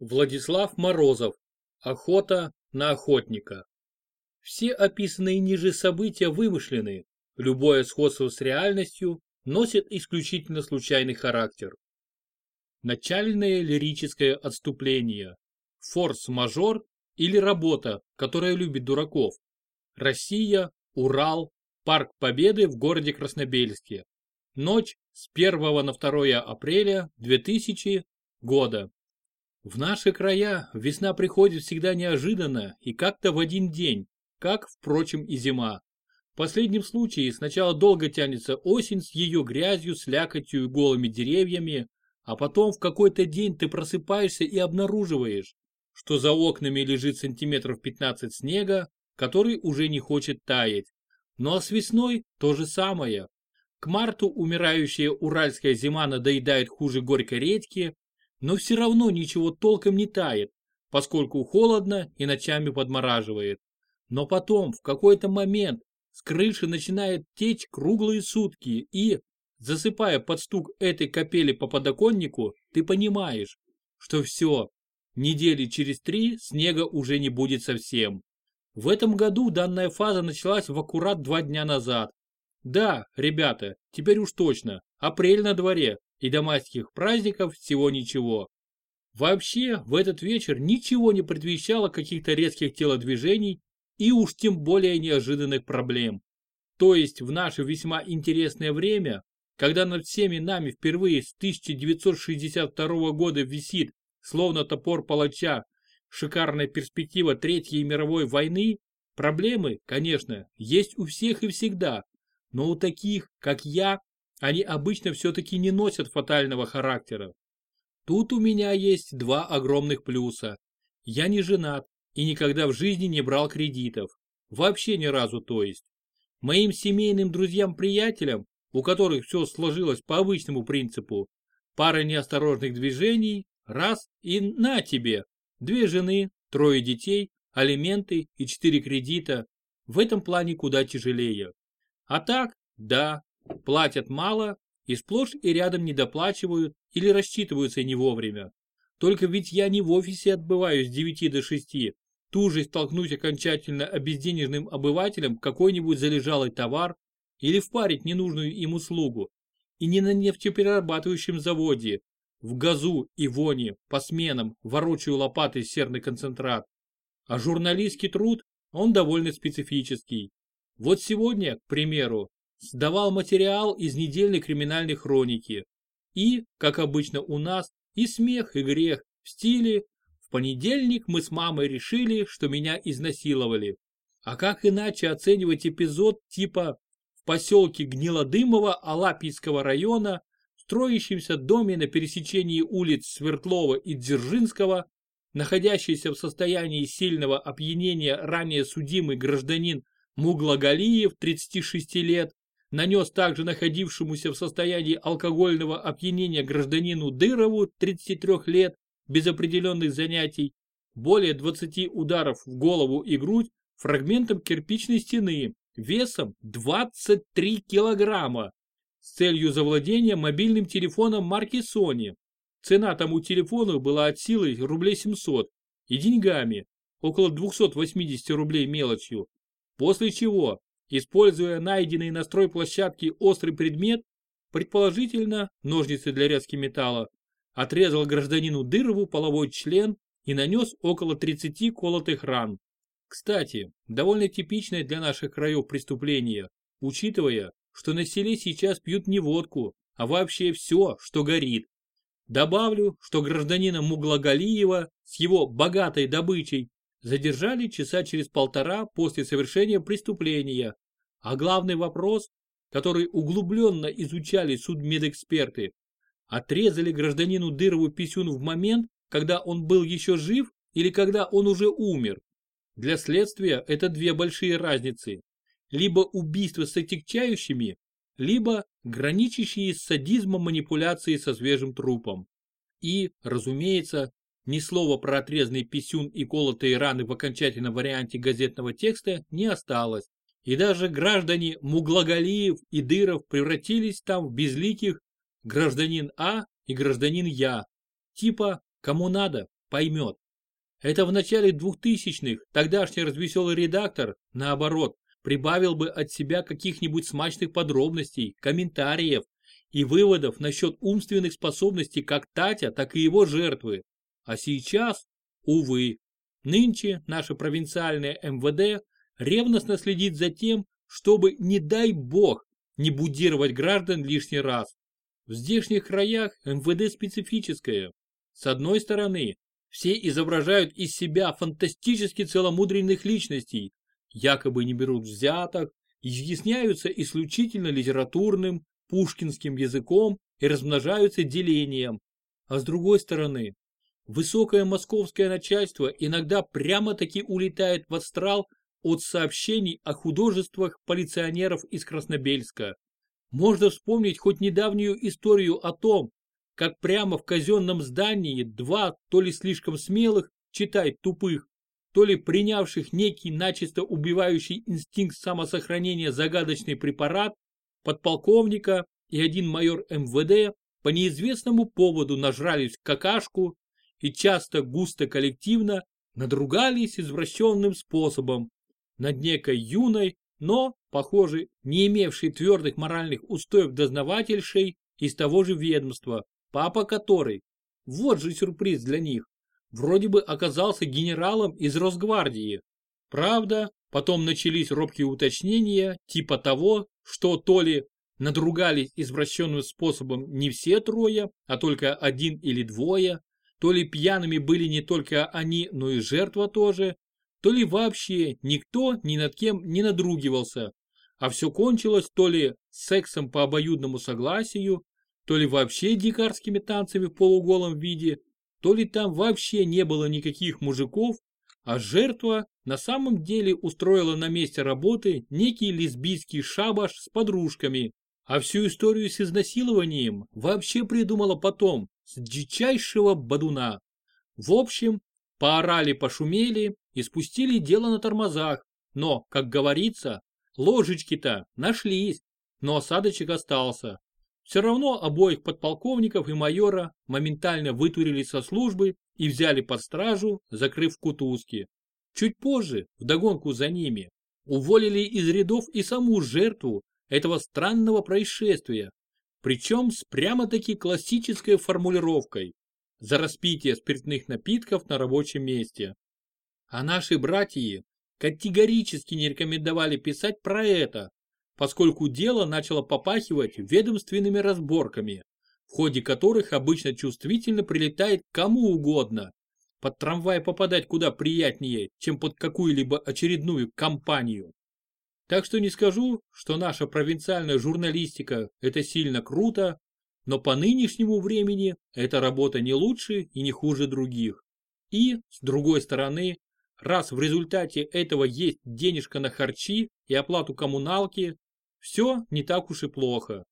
Владислав Морозов. Охота на охотника. Все описанные ниже события вымышлены. Любое сходство с реальностью носит исключительно случайный характер. Начальное лирическое отступление. Форс-мажор или работа, которая любит дураков. Россия, Урал, Парк Победы в городе Краснобельске. Ночь с 1 на 2 апреля 2000 года. В наши края весна приходит всегда неожиданно и как-то в один день, как, впрочем, и зима. В последнем случае сначала долго тянется осень с ее грязью, слякотью и голыми деревьями, а потом в какой-то день ты просыпаешься и обнаруживаешь, что за окнами лежит сантиметров 15 снега, который уже не хочет таять. Ну а с весной то же самое. К марту умирающая уральская зима надоедает хуже горькой редьки, но все равно ничего толком не тает, поскольку холодно и ночами подмораживает. Но потом, в какой-то момент, с крыши начинает течь круглые сутки и, засыпая под стук этой капели по подоконнику, ты понимаешь, что все, недели через три снега уже не будет совсем. В этом году данная фаза началась в аккурат два дня назад. Да, ребята, теперь уж точно, апрель на дворе, и до майских праздников всего ничего. Вообще, в этот вечер ничего не предвещало каких-то резких телодвижений и уж тем более неожиданных проблем. То есть в наше весьма интересное время, когда над всеми нами впервые с 1962 года висит, словно топор палача, шикарная перспектива Третьей мировой войны, проблемы, конечно, есть у всех и всегда, но у таких, как я, они обычно все-таки не носят фатального характера. Тут у меня есть два огромных плюса. Я не женат и никогда в жизни не брал кредитов. Вообще ни разу то есть. Моим семейным друзьям-приятелям, у которых все сложилось по обычному принципу, пара неосторожных движений, раз и на тебе. Две жены, трое детей, алименты и четыре кредита. В этом плане куда тяжелее. А так, да, платят мало и сплошь и рядом недоплачивают или рассчитываются не вовремя. Только ведь я не в офисе отбываю с 9 до 6, же столкнуть окончательно обезденежным обывателям какой-нибудь залежалый товар или впарить ненужную им услугу. И не на нефтеперерабатывающем заводе, в газу и воне, по сменам, ворочаю лопатой серный концентрат. А журналистский труд, он довольно специфический. Вот сегодня, к примеру, сдавал материал из недельной криминальной хроники. И, как обычно у нас, и смех, и грех в стиле «В понедельник мы с мамой решили, что меня изнасиловали». А как иначе оценивать эпизод типа в поселке Гнилодымово Алапийского района, строящемся доме на пересечении улиц Свердлова и Дзержинского, находящийся в состоянии сильного опьянения ранее судимый гражданин Муглагалиев, 36 лет, нанес также находившемуся в состоянии алкогольного опьянения гражданину Дырову 33 лет без определенных занятий более 20 ударов в голову и грудь фрагментом кирпичной стены весом 23 килограмма с целью завладения мобильным телефоном марки Sony. Цена тому телефону была от силы рублей 700 и деньгами, около 280 рублей мелочью. После чего Используя найденный на стройплощадке острый предмет, предположительно ножницы для резки металла, отрезал гражданину Дырову половой член и нанес около 30 колотых ран. Кстати, довольно типичное для наших краев преступление, учитывая, что на селе сейчас пьют не водку, а вообще все, что горит. Добавлю, что гражданина Муглагалиева с его богатой добычей задержали часа через полтора после совершения преступления. А главный вопрос, который углубленно изучали судмедэксперты, отрезали гражданину Дырову писюн в момент, когда он был еще жив или когда он уже умер. Для следствия это две большие разницы. Либо убийство с отягчающими, либо граничащие с садизмом манипуляции со свежим трупом. И, разумеется, ни слова про отрезанный писюн и колотые раны в окончательном варианте газетного текста не осталось. И даже граждане Муглагалиев и Дыров превратились там в безликих гражданин А и гражданин Я. Типа, кому надо, поймет. Это в начале 2000-х тогдашний развеселый редактор, наоборот, прибавил бы от себя каких-нибудь смачных подробностей, комментариев и выводов насчет умственных способностей как Татя, так и его жертвы. А сейчас, увы, нынче наше провинциальное МВД ревностно следит за тем, чтобы, не дай бог, не будировать граждан лишний раз. В здешних краях МВД специфическое. С одной стороны, все изображают из себя фантастически целомудренных личностей, якобы не берут взяток, изъясняются исключительно литературным, пушкинским языком и размножаются делением. А с другой стороны, высокое московское начальство иногда прямо-таки улетает в астрал от сообщений о художествах полиционеров из Краснобельска. Можно вспомнить хоть недавнюю историю о том, как прямо в казенном здании два то ли слишком смелых, читай тупых, то ли принявших некий начисто убивающий инстинкт самосохранения загадочный препарат, подполковника и один майор МВД по неизвестному поводу нажрались какашку и часто густо коллективно надругались извращенным способом над некой юной, но, похоже, не имевшей твердых моральных устоев дознавательшей из того же ведомства, папа которой, вот же сюрприз для них, вроде бы оказался генералом из Росгвардии. Правда, потом начались робкие уточнения, типа того, что то ли надругались извращенным способом не все трое, а только один или двое, то ли пьяными были не только они, но и жертва тоже, то ли вообще никто ни над кем не надругивался, а все кончилось то ли сексом по обоюдному согласию, то ли вообще дикарскими танцами в полуголом виде, то ли там вообще не было никаких мужиков, а жертва на самом деле устроила на месте работы некий лесбийский шабаш с подружками, а всю историю с изнасилованием вообще придумала потом, с дичайшего бадуна. В общем, поорали-пошумели и спустили дело на тормозах, но, как говорится, ложечки-то нашлись, но осадочек остался. Все равно обоих подполковников и майора моментально вытурили со службы и взяли под стражу, закрыв кутузки. Чуть позже, вдогонку за ними, уволили из рядов и саму жертву этого странного происшествия, причем с прямо-таки классической формулировкой за распитие спиртных напитков на рабочем месте. А наши братья категорически не рекомендовали писать про это, поскольку дело начало попахивать ведомственными разборками, в ходе которых обычно чувствительно прилетает кому угодно. Под трамвай попадать куда приятнее, чем под какую-либо очередную кампанию. Так что не скажу, что наша провинциальная журналистика – это сильно круто, но по нынешнему времени эта работа не лучше и не хуже других. И, с другой стороны, раз в результате этого есть денежка на харчи и оплату коммуналки, все не так уж и плохо.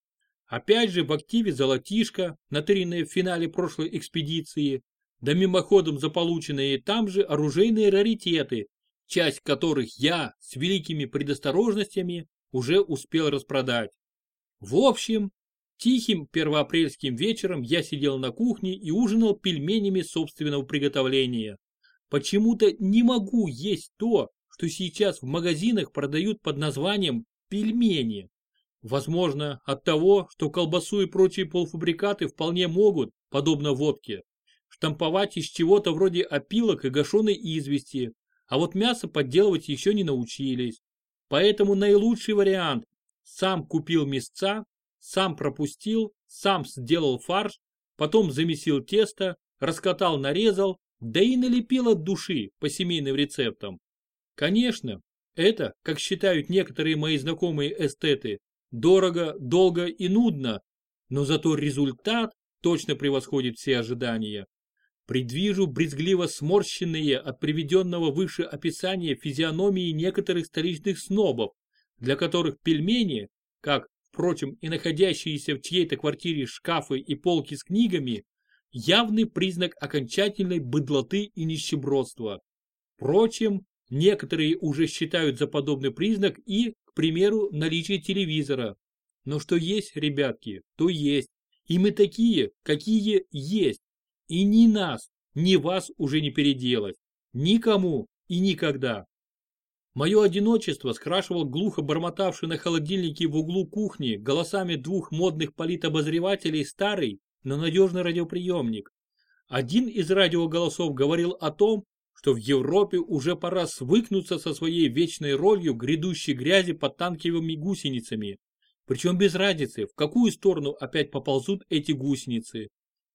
Опять же в активе золотишко, натыренное в финале прошлой экспедиции, да мимоходом заполученные там же оружейные раритеты, часть которых я с великими предосторожностями уже успел распродать. В общем, тихим первоапрельским вечером я сидел на кухне и ужинал пельменями собственного приготовления. Почему-то не могу есть то, что сейчас в магазинах продают под названием пельмени. Возможно, от того, что колбасу и прочие полуфабрикаты вполне могут, подобно водке, штамповать из чего-то вроде опилок и гашеной извести, а вот мясо подделывать еще не научились. Поэтому наилучший вариант – сам купил мясца, сам пропустил, сам сделал фарш, потом замесил тесто, раскатал, нарезал, да и налепил от души по семейным рецептам. Конечно, это, как считают некоторые мои знакомые эстеты, дорого, долго и нудно, но зато результат точно превосходит все ожидания. Предвижу брезгливо сморщенные от приведенного выше описания физиономии некоторых столичных снобов, для которых пельмени, как, впрочем, и находящиеся в чьей-то квартире шкафы и полки с книгами, явный признак окончательной быдлоты и нищебродства. Впрочем, Некоторые уже считают за подобный признак и, к примеру, наличие телевизора. Но что есть, ребятки, то есть. И мы такие, какие есть. И ни нас, ни вас уже не переделать. Никому и никогда. Мое одиночество скрашивал глухо бормотавший на холодильнике в углу кухни голосами двух модных политобозревателей старый, но надежный радиоприемник. Один из радиоголосов говорил о том, что в Европе уже пора свыкнуться со своей вечной ролью грядущей грязи под танковыми гусеницами. Причем без разницы, в какую сторону опять поползут эти гусеницы.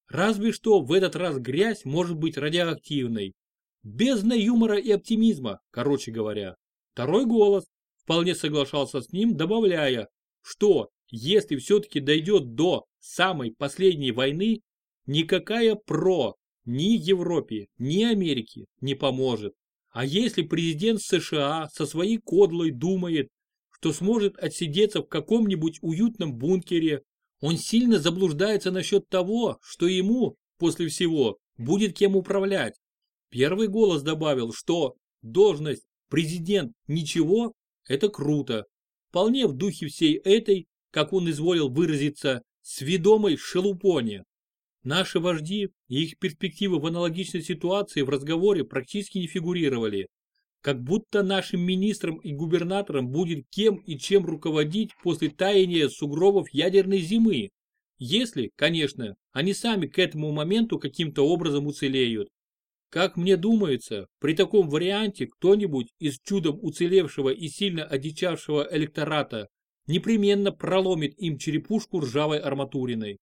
Разве что в этот раз грязь может быть радиоактивной. Бездна юмора и оптимизма, короче говоря. Второй голос вполне соглашался с ним, добавляя, что если все-таки дойдет до самой последней войны, никакая ПРО ни Европе, ни Америке не поможет. А если президент США со своей кодлой думает, что сможет отсидеться в каком-нибудь уютном бункере, он сильно заблуждается насчет того, что ему, после всего, будет кем управлять. Первый голос добавил, что должность президент ничего – это круто. Вполне в духе всей этой, как он изволил выразиться, сведомой шелупоне. Наши вожди и их перспективы в аналогичной ситуации в разговоре практически не фигурировали. Как будто нашим министрам и губернаторам будет кем и чем руководить после таяния сугробов ядерной зимы. Если, конечно, они сами к этому моменту каким-то образом уцелеют. Как мне думается, при таком варианте кто-нибудь из чудом уцелевшего и сильно одичавшего электората непременно проломит им черепушку ржавой арматуриной.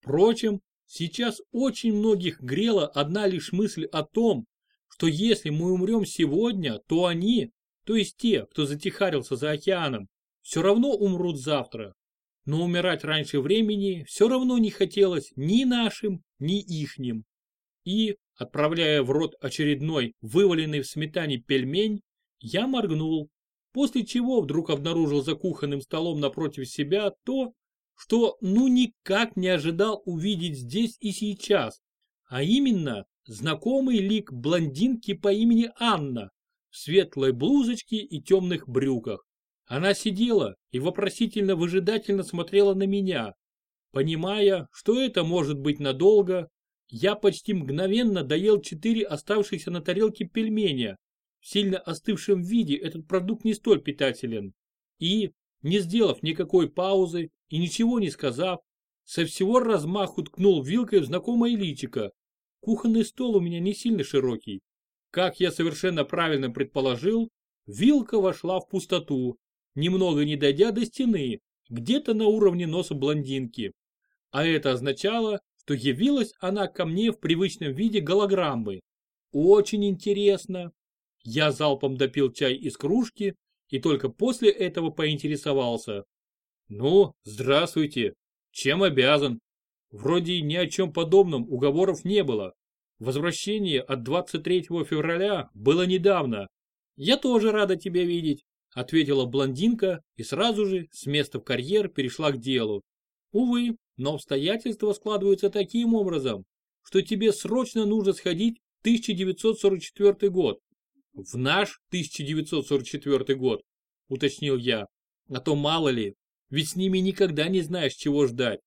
Впрочем, Сейчас очень многих грела одна лишь мысль о том, что если мы умрем сегодня, то они, то есть те, кто затихарился за океаном, все равно умрут завтра. Но умирать раньше времени все равно не хотелось ни нашим, ни ихним. И, отправляя в рот очередной вываленный в сметане пельмень, я моргнул, после чего вдруг обнаружил за кухонным столом напротив себя то, что ну никак не ожидал увидеть здесь и сейчас, а именно знакомый лик блондинки по имени Анна в светлой блузочке и темных брюках. Она сидела и вопросительно-выжидательно смотрела на меня. Понимая, что это может быть надолго, я почти мгновенно доел четыре оставшихся на тарелке пельменя. В сильно остывшем виде этот продукт не столь питателен. И, не сделав никакой паузы и ничего не сказав, со всего размаху ткнул вилкой в знакомое личико. Кухонный стол у меня не сильно широкий. Как я совершенно правильно предположил, вилка вошла в пустоту, немного не дойдя до стены, где-то на уровне носа блондинки. А это означало, что явилась она ко мне в привычном виде голограммы. Очень интересно. Я залпом допил чай из кружки и только после этого поинтересовался. «Ну, здравствуйте. Чем обязан?» Вроде ни о чем подобном уговоров не было. Возвращение от 23 февраля было недавно. «Я тоже рада тебя видеть», — ответила блондинка и сразу же с места в карьер перешла к делу. «Увы, но обстоятельства складываются таким образом, что тебе срочно нужно сходить в 1944 год. В наш 1944 год, уточнил я. А то мало ли, ведь с ними никогда не знаешь, чего ждать.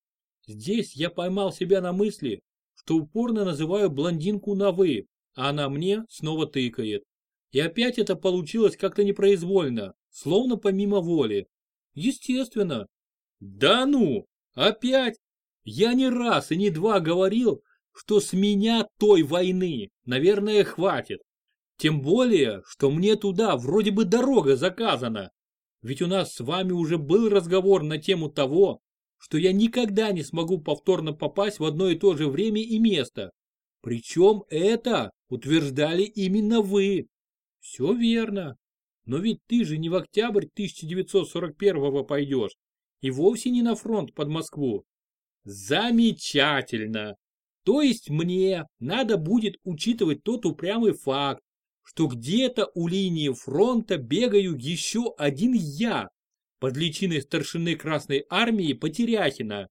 Здесь я поймал себя на мысли, что упорно называю блондинку на «вы», а она мне снова тыкает. И опять это получилось как-то непроизвольно, словно помимо воли. Естественно. Да ну, опять? Я не раз и не два говорил, что с меня той войны, наверное, хватит. Тем более, что мне туда вроде бы дорога заказана. Ведь у нас с вами уже был разговор на тему того, что я никогда не смогу повторно попасть в одно и то же время и место. Причем это утверждали именно вы. Все верно. Но ведь ты же не в октябрь 1941 пойдешь и вовсе не на фронт под Москву. Замечательно. То есть мне надо будет учитывать тот упрямый факт, что где-то у линии фронта бегаю еще один я, под личиной старшины Красной Армии Потеряхина.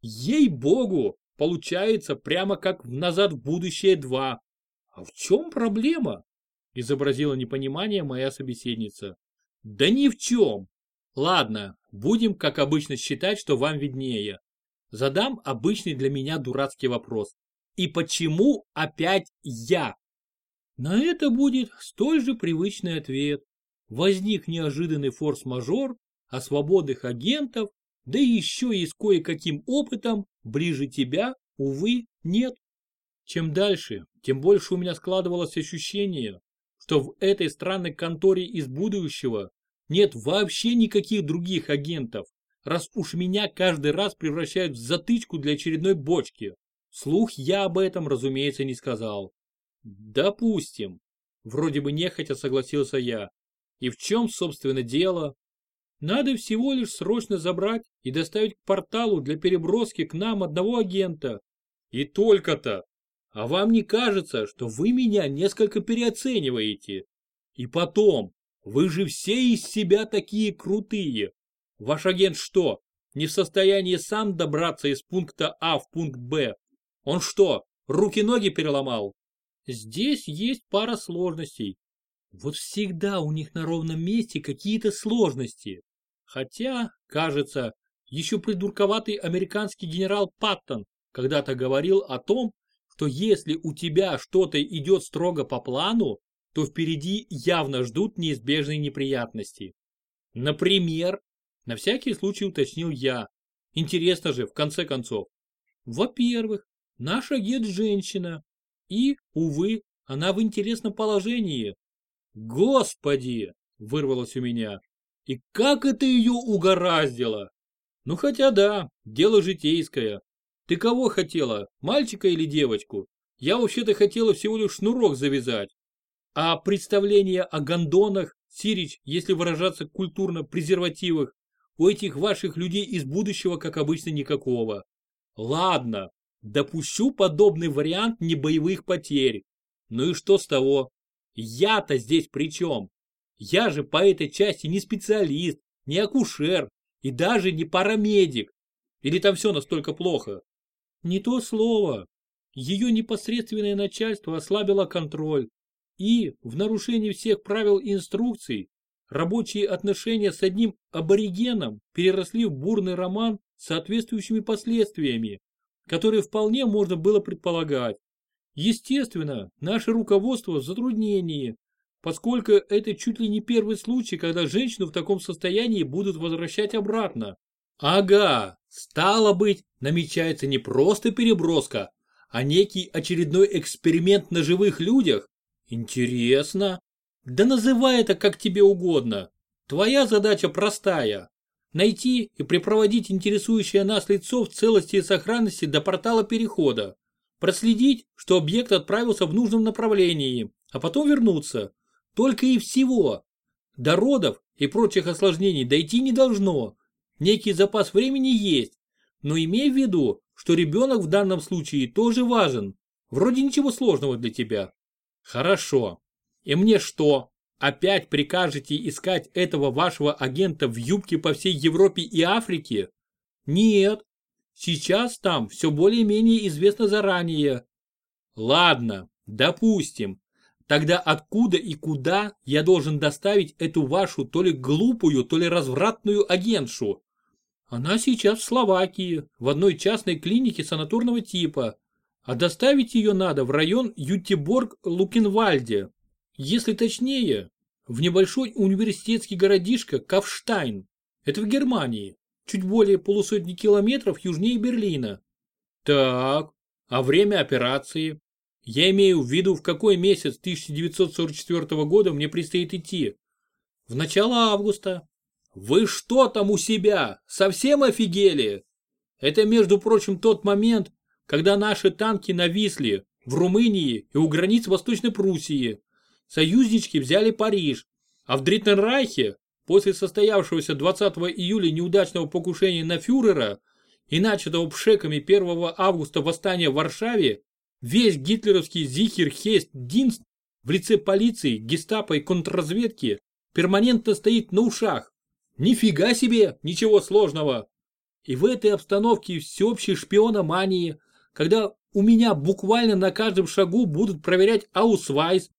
Ей-богу, получается прямо как в «Назад в будущее 2». А в чем проблема? Изобразила непонимание моя собеседница. Да ни в чем. Ладно, будем, как обычно, считать, что вам виднее. Задам обычный для меня дурацкий вопрос. И почему опять я? На это будет столь же привычный ответ. Возник неожиданный форс-мажор, а свободных агентов, да еще и с кое-каким опытом, ближе тебя, увы, нет. Чем дальше, тем больше у меня складывалось ощущение, что в этой странной конторе из будущего нет вообще никаких других агентов, раз уж меня каждый раз превращают в затычку для очередной бочки. Слух я об этом, разумеется, не сказал. Допустим. Вроде бы нехотя согласился я. И в чем, собственно, дело? Надо всего лишь срочно забрать и доставить к порталу для переброски к нам одного агента. И только-то. А вам не кажется, что вы меня несколько переоцениваете? И потом, вы же все из себя такие крутые. Ваш агент что, не в состоянии сам добраться из пункта А в пункт Б? Он что, руки-ноги переломал? Здесь есть пара сложностей. Вот всегда у них на ровном месте какие-то сложности. Хотя, кажется, еще придурковатый американский генерал Паттон когда-то говорил о том, что если у тебя что-то идет строго по плану, то впереди явно ждут неизбежные неприятности. Например, на всякий случай уточнил я. Интересно же, в конце концов. Во-первых, наш агент женщина. И, увы, она в интересном положении. Господи, вырвалось у меня. И как это ее угораздило? Ну хотя да, дело житейское. Ты кого хотела, мальчика или девочку? Я вообще-то хотела всего лишь шнурок завязать. А представление о гондонах, сирич, если выражаться культурно, презервативах, у этих ваших людей из будущего, как обычно, никакого. Ладно, допущу подобный вариант небоевых потерь. Ну и что с того? Я-то здесь при чем? Я же по этой части не специалист, не акушер и даже не парамедик. Или там все настолько плохо? Не то слово. Ее непосредственное начальство ослабило контроль. И, в нарушении всех правил и инструкций, рабочие отношения с одним аборигеном переросли в бурный роман с соответствующими последствиями, которые вполне можно было предполагать. Естественно, наше руководство в затруднении, поскольку это чуть ли не первый случай, когда женщину в таком состоянии будут возвращать обратно. Ага, стало быть, намечается не просто переброска, а некий очередной эксперимент на живых людях? Интересно. Да называй это как тебе угодно. Твоя задача простая. Найти и припроводить интересующее нас лицо в целости и сохранности до портала перехода. Проследить, что объект отправился в нужном направлении, а потом вернуться. Только и всего. До родов и прочих осложнений дойти не должно. Некий запас времени есть, но имей в виду, что ребенок в данном случае тоже важен. Вроде ничего сложного для тебя. Хорошо. И мне что, опять прикажете искать этого вашего агента в юбке по всей Европе и Африке? Нет. Сейчас там все более-менее известно заранее. Ладно, допустим. Тогда откуда и куда я должен доставить эту вашу то ли глупую, то ли развратную агентшу? Она сейчас в Словакии, в одной частной клинике санаторного типа, а доставить ее надо в район Ютиборг-Лукенвальде. Если точнее, в небольшой университетский городишко Кавштайн. Это в Германии, чуть более полусотни километров южнее Берлина. Так, а время операции? Я имею в виду, в какой месяц 1944 года мне предстоит идти. В начало августа. Вы что там у себя? Совсем офигели? Это, между прочим, тот момент, когда наши танки нависли в Румынии и у границ Восточной Пруссии. Союзнички взяли Париж, а в Дриттенрайхе после состоявшегося 20 июля неудачного покушения на фюрера и начатого пшеками 1 августа восстания в Варшаве Весь гитлеровский Sicherheitsdienst в лице полиции, гестапо и контрразведки перманентно стоит на ушах. Нифига себе, ничего сложного. И в этой обстановке всеобщей шпиономании, когда у меня буквально на каждом шагу будут проверять аусвайс,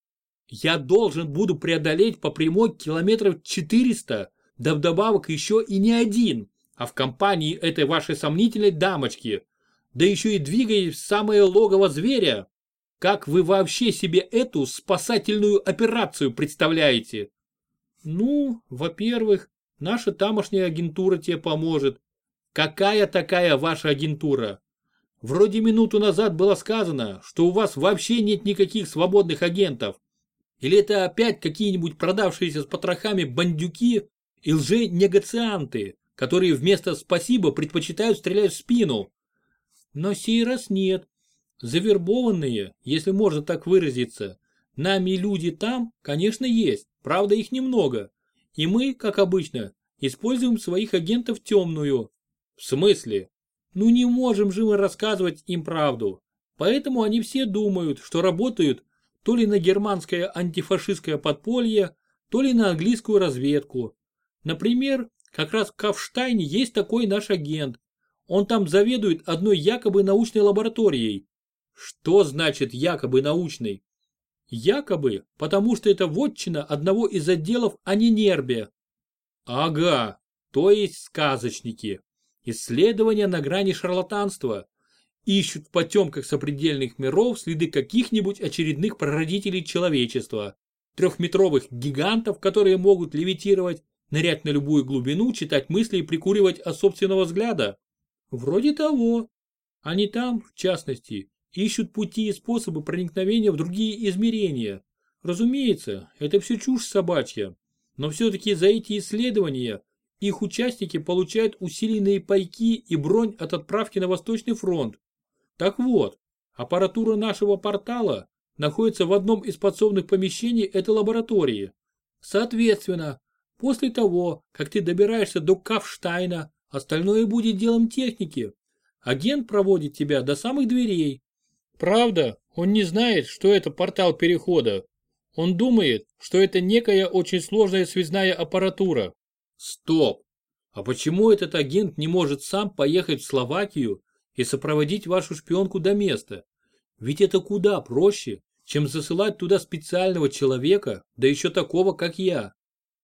я должен буду преодолеть по прямой километров 400, да вдобавок еще и не один, а в компании этой вашей сомнительной дамочки – да еще и двигаетесь в самое логово зверя. Как вы вообще себе эту спасательную операцию представляете? Ну, во-первых, наша тамошняя агентура тебе поможет. Какая такая ваша агентура? Вроде минуту назад было сказано, что у вас вообще нет никаких свободных агентов. Или это опять какие-нибудь продавшиеся с потрохами бандюки и лже-негацианты, которые вместо «спасибо» предпочитают стрелять в спину? Но сей раз нет. Завербованные, если можно так выразиться, нами люди там, конечно, есть, правда их немного. И мы, как обычно, используем своих агентов темную. В смысле? Ну не можем же мы рассказывать им правду. Поэтому они все думают, что работают то ли на германское антифашистское подполье, то ли на английскую разведку. Например, как раз в Кавштайне есть такой наш агент. Он там заведует одной якобы научной лабораторией. Что значит якобы научной? Якобы, потому что это вотчина одного из отделов Анинербе. Ага, то есть сказочники. Исследования на грани шарлатанства. Ищут в потемках сопредельных миров следы каких-нибудь очередных прародителей человечества. Трехметровых гигантов, которые могут левитировать, нырять на любую глубину, читать мысли и прикуривать от собственного взгляда. Вроде того. Они там, в частности, ищут пути и способы проникновения в другие измерения. Разумеется, это все чушь собачья. Но все-таки за эти исследования их участники получают усиленные пайки и бронь от отправки на Восточный фронт. Так вот, аппаратура нашего портала находится в одном из подсобных помещений этой лаборатории. Соответственно, после того, как ты добираешься до Кавштайна, остальное будет делом техники. Агент проводит тебя до самых дверей. Правда, он не знает, что это портал перехода. Он думает, что это некая очень сложная связная аппаратура. Стоп! А почему этот агент не может сам поехать в Словакию и сопроводить вашу шпионку до места? Ведь это куда проще, чем засылать туда специального человека, да еще такого, как я.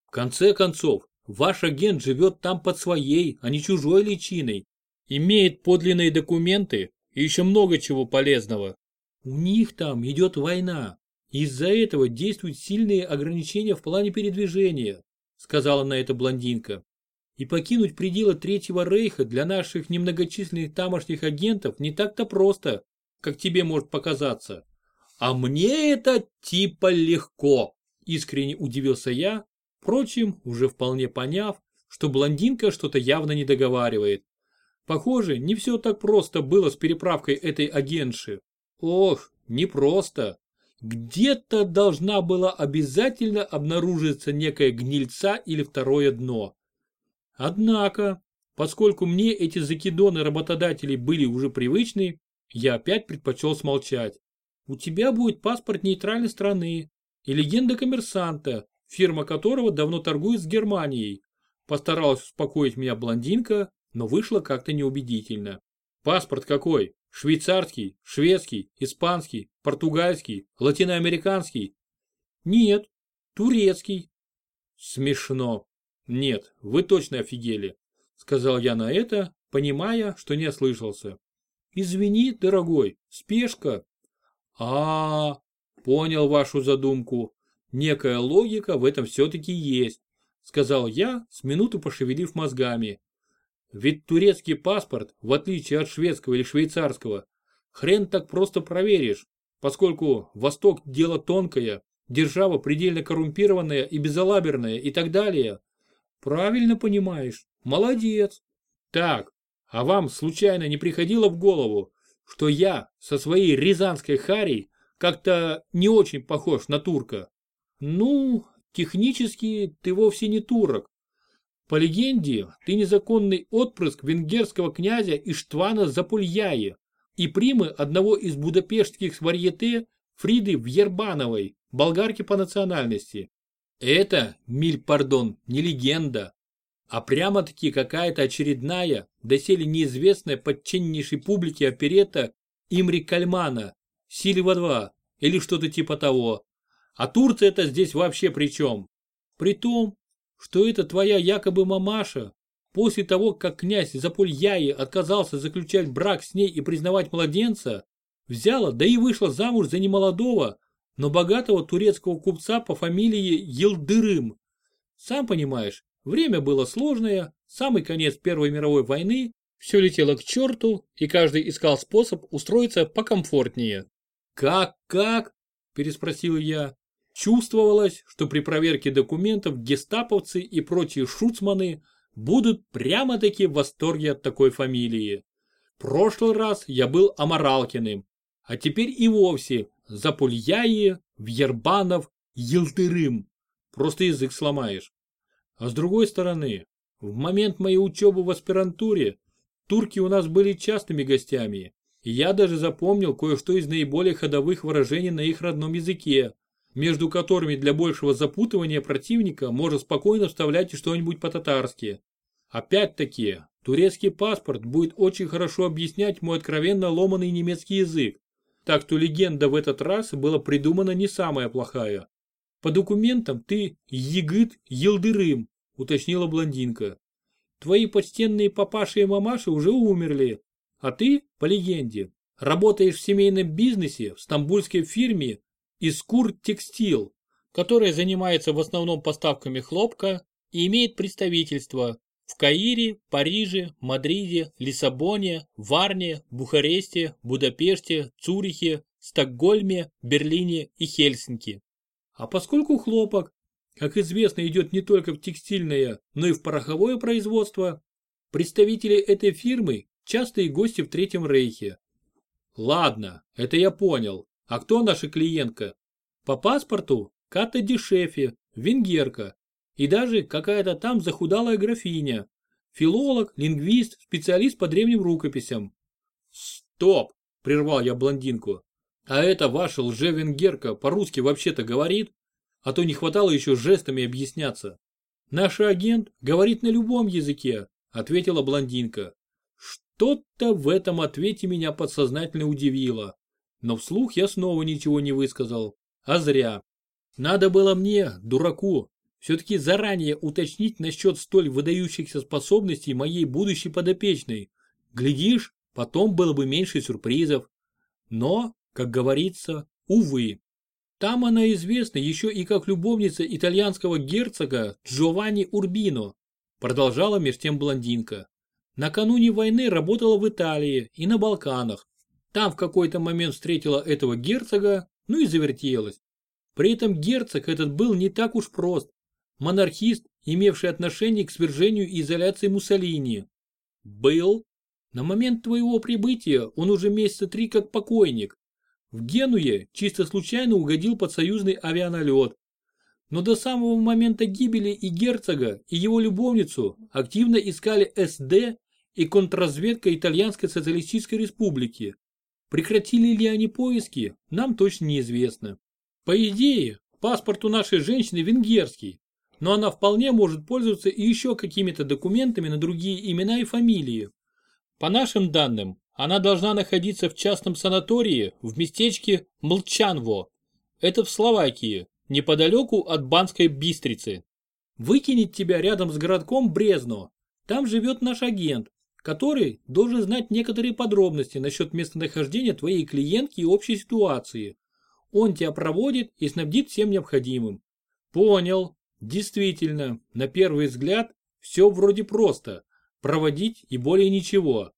В конце концов, ваш агент живет там под своей, а не чужой личиной, имеет подлинные документы и еще много чего полезного. У них там идет война. Из-за этого действуют сильные ограничения в плане передвижения сказала на это блондинка. И покинуть пределы Третьего Рейха для наших немногочисленных тамошних агентов не так-то просто, как тебе может показаться. А мне это типа легко, искренне удивился я, впрочем, уже вполне поняв, что блондинка что-то явно не договаривает. Похоже, не все так просто было с переправкой этой агентши. Ох, не просто где-то должна была обязательно обнаружиться некая гнильца или второе дно. Однако, поскольку мне эти закидоны работодателей были уже привычны, я опять предпочел смолчать. У тебя будет паспорт нейтральной страны и легенда коммерсанта, фирма которого давно торгует с Германией. Постаралась успокоить меня блондинка, но вышло как-то неубедительно. Паспорт какой? Швейцарский, шведский, испанский, португальский, латиноамериканский? Нет, турецкий. Смешно. Нет, вы точно офигели, сказал я на это, понимая, что не ослышался. Извини, дорогой, спешка. А, -а, -а понял вашу задумку. Некая логика в этом все-таки есть, сказал я, с минуту пошевелив мозгами. Ведь турецкий паспорт, в отличие от шведского или швейцарского, хрен так просто проверишь, поскольку Восток дело тонкое, держава предельно коррумпированная и безалаберная и так далее. Правильно понимаешь, молодец. Так, а вам случайно не приходило в голову, что я со своей рязанской харей как-то не очень похож на турка? Ну, технически ты вовсе не турок, по легенде, ты незаконный отпрыск венгерского князя Иштвана Запульяи и примы одного из будапештских варьете Фриды Вьербановой, болгарки по национальности. Это, миль пардон, не легенда, а прямо-таки какая-то очередная, доселе неизвестная подчиннейшей публике оперета Имри Кальмана, Сильва-2 или что-то типа того. А Турция это здесь вообще при чем? При том, что это твоя якобы мамаша, После того, как князь Запульяи отказался заключать брак с ней и признавать младенца, взяла, да и вышла замуж за немолодого, но богатого турецкого купца по фамилии Елдырым. Сам понимаешь, время было сложное, самый конец Первой мировой войны, все летело к черту, и каждый искал способ устроиться покомфортнее. «Как-как?» – переспросил я. Чувствовалось, что при проверке документов гестаповцы и прочие шуцманы будут прямо-таки в восторге от такой фамилии. В прошлый раз я был Амаралкиным, а теперь и вовсе Запульяи, Вьербанов, Елтырым. Просто язык сломаешь. А с другой стороны, в момент моей учебы в аспирантуре турки у нас были частыми гостями, и я даже запомнил кое-что из наиболее ходовых выражений на их родном языке, между которыми для большего запутывания противника можно спокойно вставлять и что-нибудь по-татарски. Опять-таки, турецкий паспорт будет очень хорошо объяснять мой откровенно ломанный немецкий язык, так что легенда в этот раз была придумана не самая плохая. По документам ты Егыт Елдырым, уточнила блондинка. Твои почтенные папаши и мамаши уже умерли, а ты, по легенде, работаешь в семейном бизнесе в стамбульской фирме Искур Текстил, которая занимается в основном поставками хлопка и имеет представительство в Каире, Париже, Мадриде, Лиссабоне, Варне, Бухаресте, Будапеште, Цюрихе, Стокгольме, Берлине и Хельсинки. А поскольку хлопок, как известно, идет не только в текстильное, но и в пороховое производство, представители этой фирмы – частые гости в Третьем Рейхе. Ладно, это я понял. А кто наша клиентка? По паспорту Ката Дешефи, венгерка. И даже какая-то там захудалая графиня. Филолог, лингвист, специалист по древним рукописям. Стоп, прервал я блондинку. А эта ваша лже-венгерка по-русски вообще-то говорит? А то не хватало еще жестами объясняться. Наш агент говорит на любом языке, ответила блондинка. Что-то в этом ответе меня подсознательно удивило. Но вслух я снова ничего не высказал. А зря. Надо было мне, дураку, все-таки заранее уточнить насчет столь выдающихся способностей моей будущей подопечной. Глядишь, потом было бы меньше сюрпризов. Но, как говорится, увы. Там она известна еще и как любовница итальянского герцога Джованни Урбино, продолжала меж тем блондинка. Накануне войны работала в Италии и на Балканах. Там в какой-то момент встретила этого герцога, ну и завертелась. При этом герцог этот был не так уж прост. Монархист, имевший отношение к свержению и изоляции Муссолини. Был. На момент твоего прибытия он уже месяца три как покойник. В Генуе чисто случайно угодил под союзный авианалет. Но до самого момента гибели и герцога, и его любовницу активно искали СД и контрразведка Итальянской социалистической республики. Прекратили ли они поиски, нам точно неизвестно. По идее, паспорт у нашей женщины венгерский, но она вполне может пользоваться и еще какими-то документами на другие имена и фамилии. По нашим данным, она должна находиться в частном санатории в местечке Млчанво. Это в Словакии, неподалеку от Банской Бистрицы. Выкинет тебя рядом с городком Брезно. Там живет наш агент, который должен знать некоторые подробности насчет местонахождения твоей клиентки и общей ситуации. Он тебя проводит и снабдит всем необходимым. Понял. Действительно, на первый взгляд, все вроде просто. Проводить и более ничего.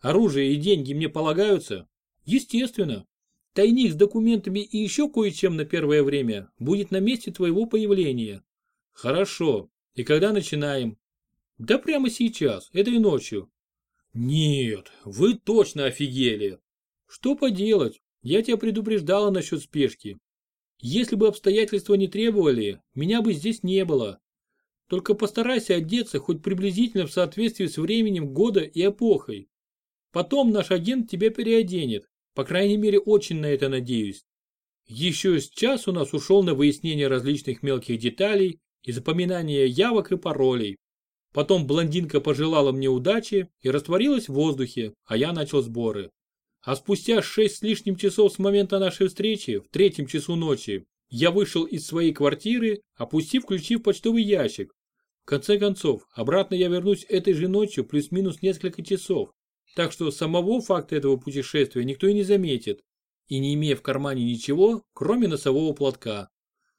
Оружие и деньги мне полагаются? Естественно. Тайник с документами и еще кое-чем на первое время будет на месте твоего появления. Хорошо. И когда начинаем? Да прямо сейчас, этой ночью. Нет, вы точно офигели. Что поделать, я тебя предупреждала насчет спешки. Если бы обстоятельства не требовали, меня бы здесь не было. Только постарайся одеться хоть приблизительно в соответствии с временем года и эпохой. Потом наш агент тебя переоденет, по крайней мере очень на это надеюсь. Еще с час у нас ушел на выяснение различных мелких деталей и запоминание явок и паролей. Потом блондинка пожелала мне удачи и растворилась в воздухе, а я начал сборы. А спустя шесть с лишним часов с момента нашей встречи, в третьем часу ночи, я вышел из своей квартиры, опустив ключи в почтовый ящик, в конце концов, обратно я вернусь этой же ночью плюс-минус несколько часов, так что самого факта этого путешествия никто и не заметит, и не имея в кармане ничего, кроме носового платка.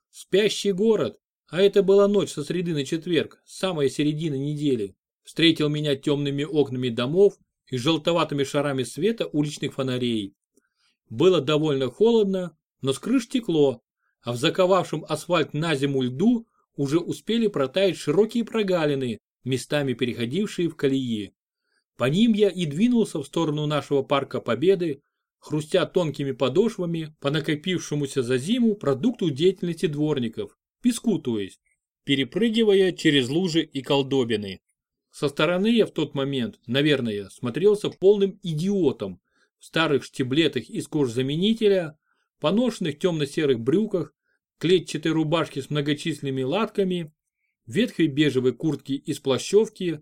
Спящий город, а это была ночь со среды на четверг, самая середина недели, встретил меня темными окнами домов и желтоватыми шарами света уличных фонарей. Было довольно холодно, но с крыш текло, а в заковавшем асфальт на зиму льду уже успели протаять широкие прогалины, местами переходившие в колеи. По ним я и двинулся в сторону нашего парка Победы, хрустя тонкими подошвами по накопившемуся за зиму продукту деятельности дворников, песку то есть, перепрыгивая через лужи и колдобины. Со стороны я в тот момент, наверное, смотрелся полным идиотом в старых штиблетах из кожзаменителя, поношенных темно-серых брюках, клетчатой рубашке с многочисленными латками, ветхой бежевой куртке из плащевки.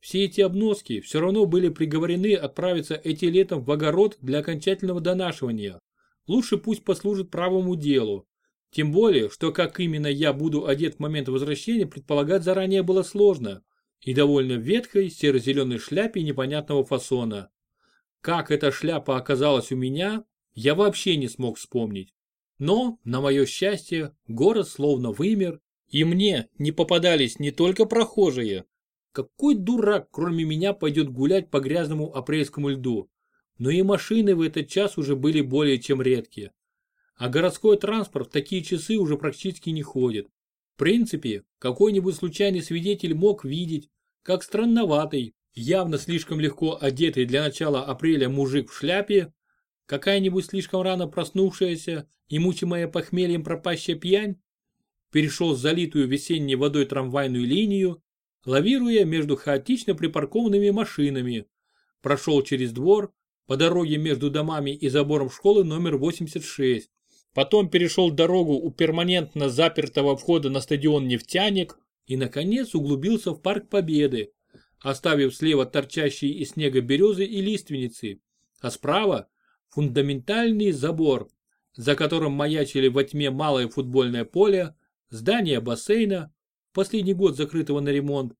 Все эти обноски все равно были приговорены отправиться эти летом в огород для окончательного донашивания. Лучше пусть послужит правому делу. Тем более, что как именно я буду одет в момент возвращения, предполагать заранее было сложно. И довольно ветхой серо-зеленой шляпе непонятного фасона. Как эта шляпа оказалась у меня, я вообще не смог вспомнить. Но, на мое счастье, город словно вымер, и мне не попадались не только прохожие. Какой дурак, кроме меня, пойдет гулять по грязному апрельскому льду? Но и машины в этот час уже были более чем редкие. А городской транспорт в такие часы уже практически не ходит. В принципе, какой-нибудь случайный свидетель мог видеть, как странноватый, явно слишком легко одетый для начала апреля мужик в шляпе Какая-нибудь слишком рано проснувшаяся и мучимая похмельем пропащая пьянь перешел залитую весенней водой трамвайную линию, лавируя между хаотично припаркованными машинами, прошел через двор по дороге между домами и забором школы номер 86, потом перешел дорогу у перманентно запертого входа на стадион «Нефтяник» и, наконец, углубился в Парк Победы, оставив слева торчащие из снега березы и лиственницы, а справа фундаментальный забор, за которым маячили во тьме малое футбольное поле, здание бассейна, последний год закрытого на ремонт,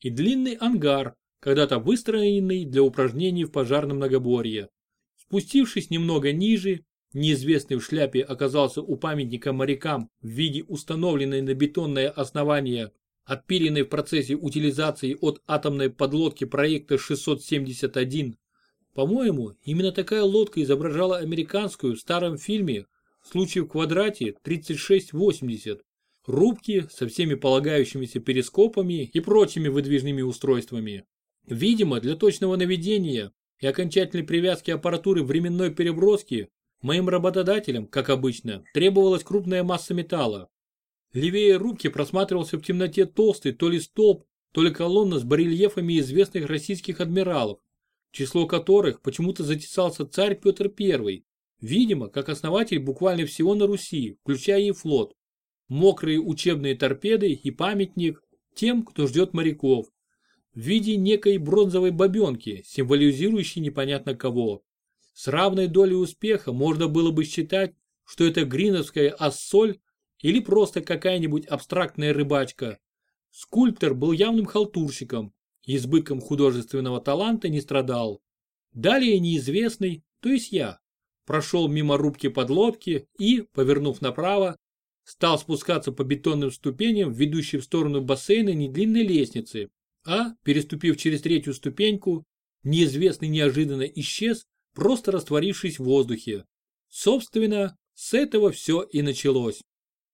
и длинный ангар, когда-то выстроенный для упражнений в пожарном многоборье. Спустившись немного ниже, неизвестный в шляпе оказался у памятника морякам в виде установленной на бетонное основание, отпиленной в процессе утилизации от атомной подлодки проекта 671 по-моему, именно такая лодка изображала американскую в старом фильме «Случай в квадрате 3680». Рубки со всеми полагающимися перископами и прочими выдвижными устройствами. Видимо, для точного наведения и окончательной привязки аппаратуры временной переброски моим работодателям, как обычно, требовалась крупная масса металла. Левее рубки просматривался в темноте толстый то ли столб, то ли колонна с барельефами известных российских адмиралов, число которых почему-то затесался царь Петр I, видимо, как основатель буквально всего на Руси, включая и флот. Мокрые учебные торпеды и памятник тем, кто ждет моряков, в виде некой бронзовой бабенки, символизирующей непонятно кого. С равной долей успеха можно было бы считать, что это гриновская ассоль или просто какая-нибудь абстрактная рыбачка. Скульптор был явным халтурщиком, избытком художественного таланта не страдал. Далее неизвестный, то есть я, прошел мимо рубки подлодки и, повернув направо, стал спускаться по бетонным ступеням, ведущей в сторону бассейна недлинной лестницы, а, переступив через третью ступеньку, неизвестный неожиданно исчез, просто растворившись в воздухе. Собственно, с этого все и началось.